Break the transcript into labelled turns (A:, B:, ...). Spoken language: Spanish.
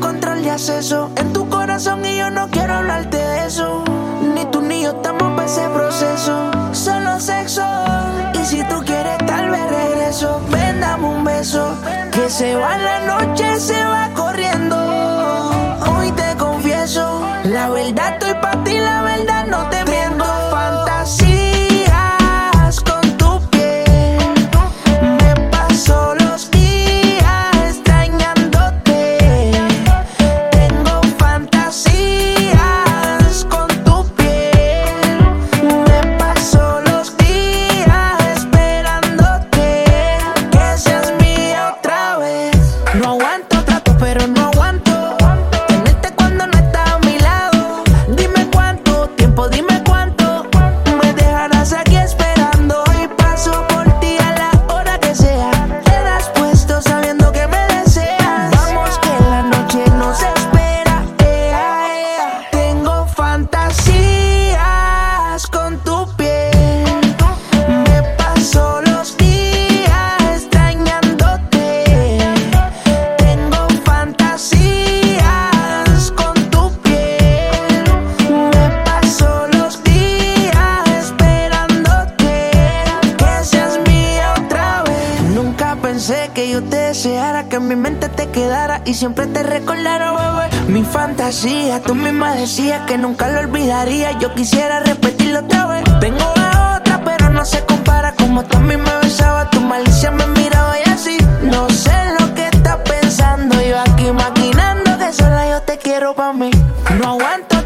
A: control de acceso en tu corazón y yo no quiero hablarte de eso. Ni tú ni yo estamos para ese proceso, solo sexo. Y si tú quieres, tal vez regreso. Ven, dame un beso. Que se va la noche, se va que yo te deseara, que en mi mente te quedara y siempre te recordara, bebé. Mi fantasía, tú misma decías que nunca lo olvidaría. Yo quisiera repetirlo otra vez. Tengo a otra, pero no se compara. Como tú a mí me besaba, tu malicia me miraba y así. No sé lo que estás pensando. Yo aquí maquinando que sola yo te quiero pa' mí. No aguanto